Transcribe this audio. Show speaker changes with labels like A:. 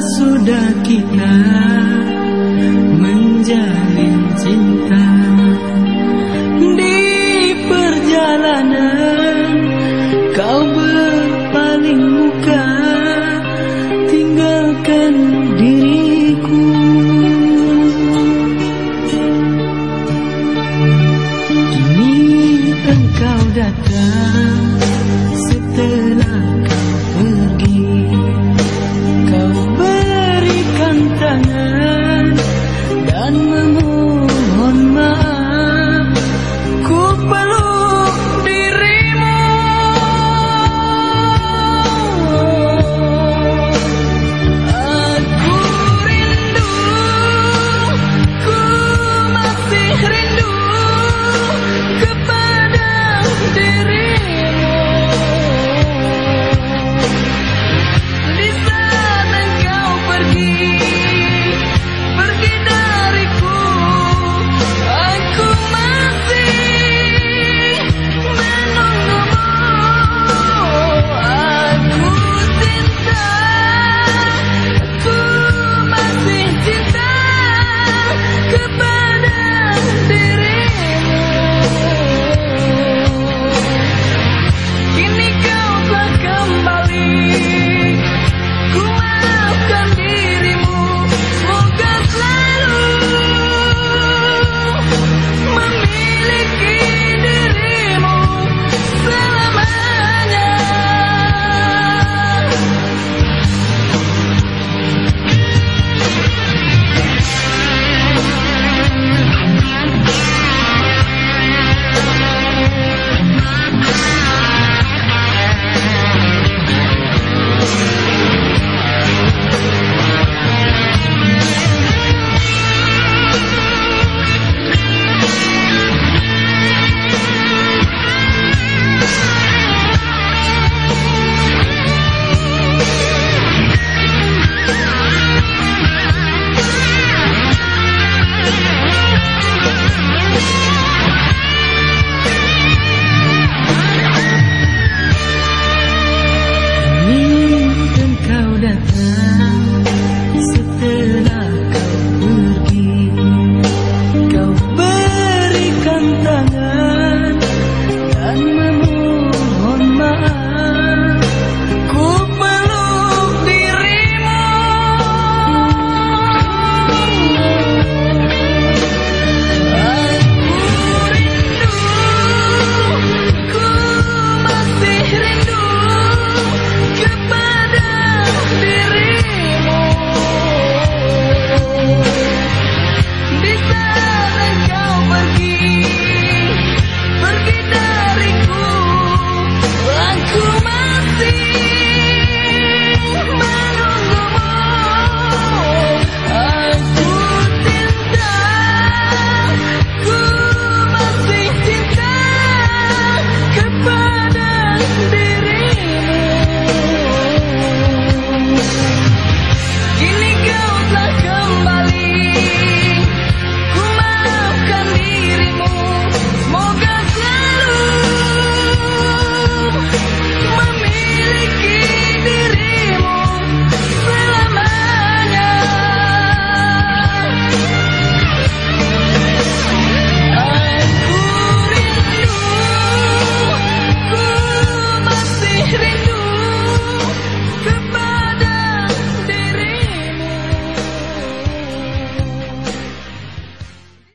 A: sudah kita menjalin cinta. Di perjalanan kau berpaling muka tinggalkan dan memohon maaf.